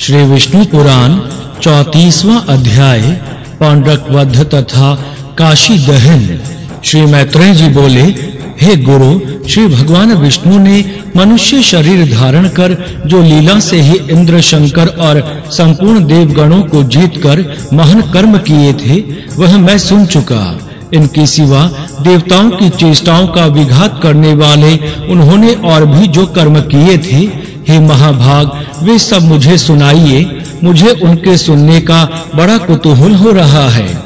श्री विष्णु पुराण 34वां अध्याय पांडक वध तथा काशी दहन। श्री मैत्रेय जी बोले, हे गुरु, श्री भगवान विष्णु ने मनुष्य शरीर धारण कर, जो लीला से ही इंद्र शंकर और संपूर्ण देवगणों को जीतकर महान कर्म किए थे, वह मैं सुन चुका। इनके सिवा देवताओं की चेष्टाओं का विघात करने वाले उन्होंने और भी जो कर्म किए थे हे महाभाग, वे सब मुझे सुनाइए। मुझे उनके सुनने का बड़ा कुतूहल हो रहा है।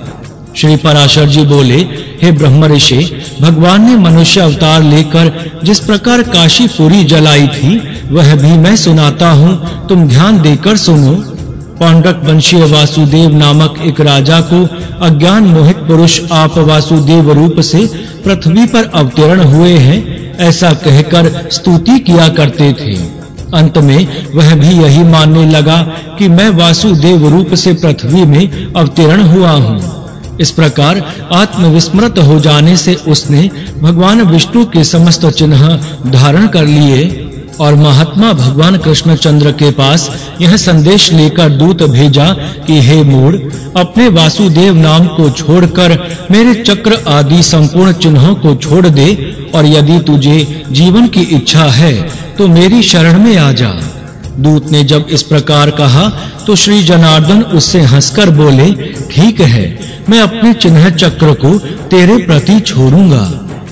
श्री पराशर जी बोले, हे ब्रह्म ऋषि, भगवान ने मनुष्य अवतार लेकर जिस प्रकार काशीपुरी जलाई थी, वह भी मैं सुनाता हूँ। तुम ध्यान देकर सुनो। पांडक वंशीय वासुदेव नामक एक राजा को अज्ञान मोहित पुरुष आप वासुदेव रूप से पृथ्वी पर अवतरण हुए हैं, ऐसा कहकर स्तुति किया करते थे। अंत में वह भी यही मानने लगा कि मैं वासुदेव रूप से पृथ्वी में अवतरण हुआ हूँ। इस प्रकार आत्मविस्मृत हो जाने से उसने भगवान विष्णु के समस्त चिन्ह धारण कर लिए और महात्मा भगवान कृष्णचंद्र के पास यह संदेश लेकर दूत भेजा कि, हे मूढ़, अपने वासुदेव नाम को छोड़कर मेरे चक्र आदि संपूर्ण चिन्हों को छोड़ दे और यदि तुझे जीवन की इच्छा है तो मेरी शरण में आ जा। दूत ने जब इस प्रकार कहा तो श्री जनार्दन उससे हंसकर बोले, ठीक है, मैं अपने चिन्ह चक्र को तेरे प्रति छोड़ूँगा।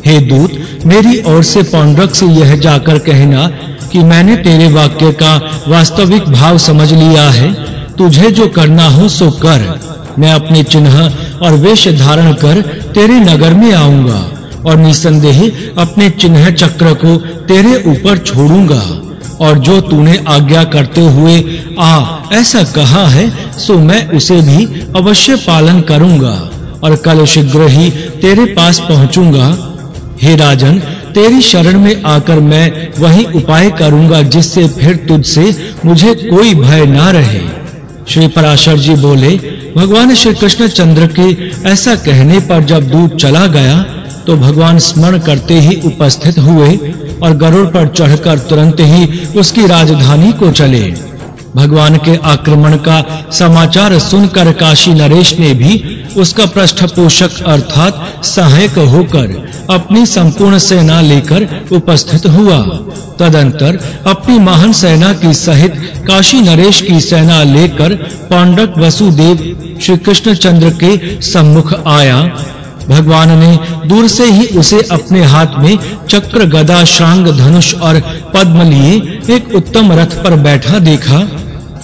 हे दूत, मेरी ओर से पौंड्रक से यह जाकर कहना कि मैंने तेरे वाक्य का वास्तविक भाव समझ लिया है, तुझे जो करना हो सो कर। मैं अपने चिन्ह और वेश धारण कर तेरे नगर में आऊँगा। और निसंदेह अपने चिन्ह चक्र को तेरे ऊपर छोड़ूँगा। और जो तूने आज्ञा करते हुए, आ, ऐसा कहा है, सो मैं उसे भी अवश्य पालन करूँगा। और कल शीघ्र ही तेरे पास पहुंचूँगा। हे राजन, तेरी शरण में आकर मैं वही उपाय करूँगा, जिससे फिर तुझसे मुझे कोई भय ना रहे। श्री पराशर जी बोले, भगवान श्री कृष्ण चंद्र के ऐसा कहने पर जब दूत चला गया तो भगवान स्मरण करते ही उपस्थित हुए और गरुड़ पर चढ़कर तुरंत ही उसकी राजधानी को चले। भगवान के आक्रमण का समाचार सुनकर काशी नरेश ने भी उसका पृष्ठपोषक अर्थात सहायक होकर अपनी संपूर्ण सेना लेकर उपस्थित हुआ। तदंतर अपनी महान सेना की सहित काशी नरेश की सेना लेकर पांडक वसुदेव श्री कृष्ण चंद्र के सम्मुख आया भगवान ने दूर से ही उसे अपने हाथ में चक्र, गदा, शांग, धनुष और पद्म लिए एक उत्तम रथ पर बैठा देखा।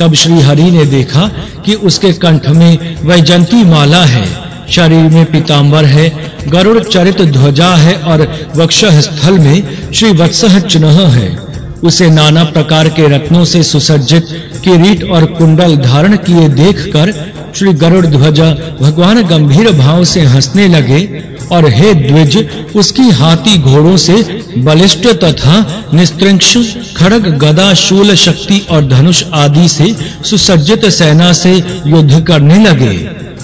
तब श्री हरि ने देखा कि उसके कंठ में वैजंती माला है। शरीर में पीतांबर है, गरुड़ चरित ध्वजा है और वक्षः स्थल में श्री वत्सह चिन्ह है। उसे नाना प्रकार के रत्नों से सुसज्जित किरीट और कुंडल धारण किए देखकर श्री गरुड़ ध्वज भगवान गंभीर भाव से हंसने लगे और हे द्विज, उसकी हाथी घोड़ों से बलिष्ठ तथा निस्त्रंश खड़ग, गदा, शूल, शक्ति और धनुष आदि से सुसज्जित सेना से युद्ध करने लगे।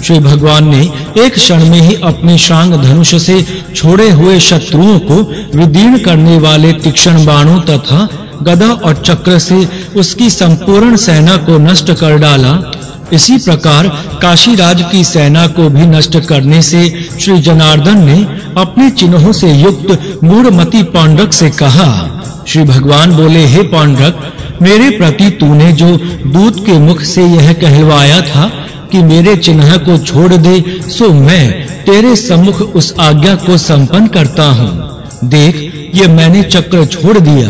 श्री भगवान ने एक क्षण में ही अपने शांग धनुष से छोड़े हुए शत्रुओं को विदीर्ण करने वाले तीक्ष्ण बाणों तथा गदा और चक्र से उसकी संपूर्ण सेना को नष्ट कर डाला। इसी प्रकार काशी राज की सेना को भी नष्ट करने से श्री जनार्दन ने अपने चिन्हों से युक्त मूढ़मती पांडक से कहा, श्री भगवान बोले, हे पांडक मेरे प्रति तूने जो दूत के मुख से यह कहलवाया था कि मेरे चिन्ह को छोड़ दे, सो मैं तेरे सम्मुख उस आज्ञा को संपन्न करता हूँ। देख, ये मैंने चक्र छोड़ दिया,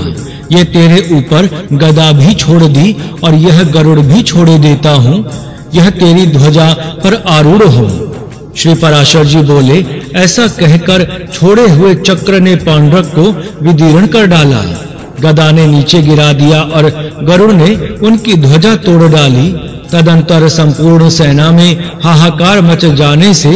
ये तेरे ऊपर गदा भी छोड़ दी और यह गरुड़ भी छोड़े देता हूँ। यह तेरी ध्वजा पर आरूढ़ हो। श्री पराशर जी बोले, ऐसा कहकर छोड़े हुए चक्र ने पांडव को विदीर्ण कर डाला। गदा ने नीचे गिरा दिया और गरुड़ ने उनकी ध्वजा तोड़ डाली। तदंतर संपूर्ण सेना में हाहाकार मच जाने से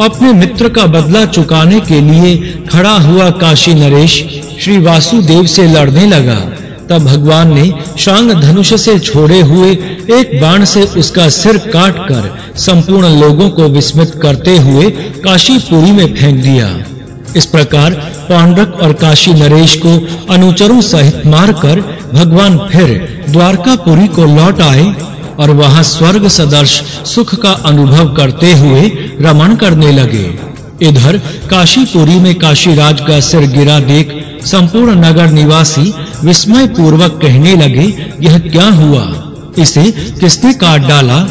अपने मित्र का बदला चुकाने के लिए खड़ा हुआ काशी नरेश श्री वासुदेव से लड़ने लगा। तब भगवान ने शांग धनुष से छोड़े हुए एक बाण से उसका सिर काटकर संपूर्ण लोगों को विस्मित करते हुए काशीपुरी में फेंक दिया। इस प्रकार पांडक और काशी नरेश को अनुचरों सहित मारकर भगवान फिर द्वारकापुरी को लौट आए और वहाँ स्वर्ग सदर्श सुख का अनुभव करते हुए रमण करने लगे। इधर काशीपुरी में काशीराज का सिर गिरा देख संपूर्ण नगर निवासी विस्मय पूर्वक कहने लगे, यह क्या हुआ? इसे किसने काट डाला?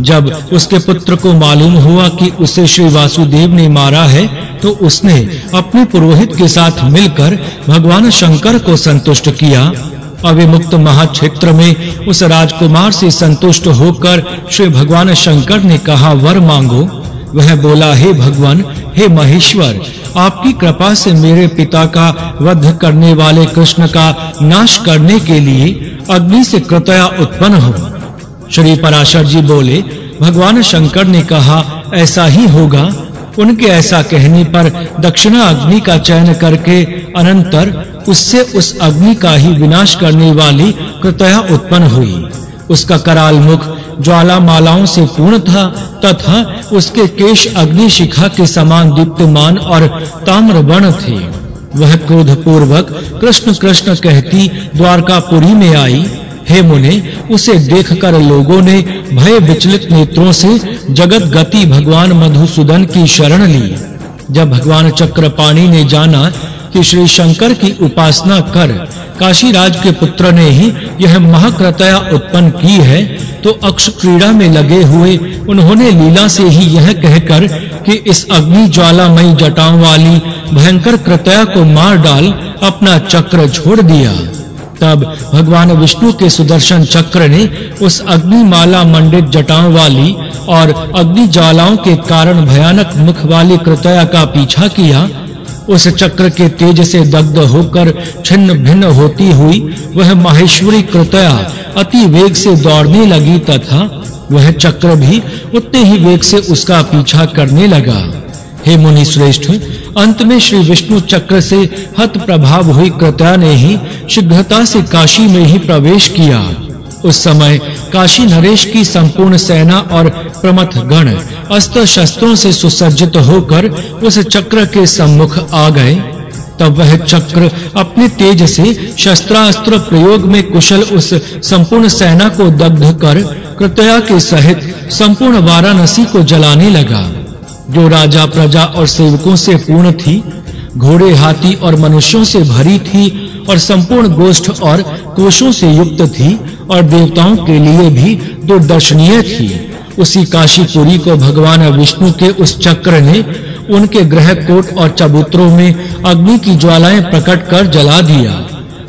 जब उसके पुत्र को मालूम हुआ कि उसे श्री वासुदेव ने मारा है तो उसने अपने पुरोहित के साथ मिलकर भगवान शंकर को संतुष्ट किया। अविमुक्त महाक्षेत्र में उस राजकुमार से संतुष्ट होकर श्री भगवान शंकर ने कहा, वर मांगो। वह बोला, हे भगवान, हे महेश्वर आपकी कृपा से मेरे पिता का वध करने वाले कृष्ण का नाश करने के लिए अग्नि से कृतया उत्पन्न हो। श्री पराशर जी बोले, भगवान शंकर ने कहा, ऐसा ही होगा। उनके ऐसा कहने पर दक्षिणा अग्नि का चयन करके अनंतर उससे उस अग्नि का ही विनाश करने वाली कृतया उत्पन्न हुई। उसका कराल मुख ज्वाला मालाओं से पूर्ण था, तथा उसके केश अग्नि शिखा के समान दीप्तमान और ताम्र वर्ण थे। वह क्रोध पूर्वक कृष्ण कृष्ण कहती, द्वारकापुरी में आई? हे मुने, उसे देखकर लोगों ने भय विचलित नेत्रों से जगत गति भगवान मधुसूदन की शरण ली। जब भगवान चक्रपाणी ने जाना कि श्री शंकर की उपासना कर, काशीराज के पुत्र ने ही यह महाकृतया उत्पन्न की है तो अक्ष क्रीड़ा में लगे हुए उन्होंने लीला से ही यह कहकर कि इस अग्नि ज्वालामयी जटाओं वाली भयंकर कृतया को मार डाल, अपना चक्र छोड़ दिया। तब भगवान विष्णु के सुदर्शन चक्र ने उस अग्निमाला मंडित जटाओं वाली और अग्नि ज्वालाओं के कारण भयानक मुख वाली कृतया का पीछा किया उस चक्र के तेज से दग्ध होकर छिन्न भिन्न होती हुई वह माहेश्वरी कृतया अति वेग से दौड़ने लगी तथा वह चक्र भी उतने ही वेग से उसका पीछा करने लगा। हे मुनि श्रेष्ठ, अंत में श्री विष्णु चक्र से हत प्रभाव हुई कृतया ने ही शीघ्रता से काशी में ही प्रवेश किया। उस समय काशी नरेश की संपूर्ण सेना और प्रमथ गण अस्त्र शस्त्रों से सुसज्जित होकर उस चक्र के सम्मुख आ गए। तब वह चक्र अपने तेज से शस्त्रास्त्र प्रयोग में कुशल उस संपूर्ण सेना को दग्ध कर कृतया के सहित संपूर्ण वाराणसी को जलाने लगा। जो राजा, प्रजा और सेवकों से पूर्ण थी, घोड़े, हाथी और मनुष्यों से भरी थी और संपूर्ण गोष्ठ और कोशों से युक्त थी और देवताओं के लिए भी दुर्दर्शनीय थी। उसी काशीपुरी को भगवान विष्णु के उस चक्र ने उनके ग्रह कोट और चबूतरों में अग्नि की ज्वालाएँ प्रकट कर जला दिया।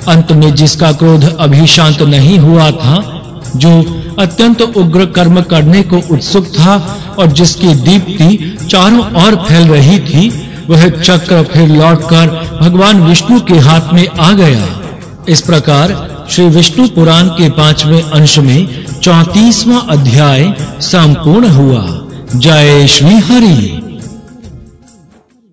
अंत में जिसका क्रोध अभी शांत नहीं हुआ था, जो अत्यंत उग्र कर्म करने को उत्सुक था और जिसकी दीप्ति चारों ओर फैल रही थी, वह चक्र फिर लौटकर भगवान विष्णु के हाथ में आ गया। इस प्रकार श्री विष्णु पुराण के पाँचवें अंश में 34वां अध्याय संपूर्ण हुआ। जय श्री हरि।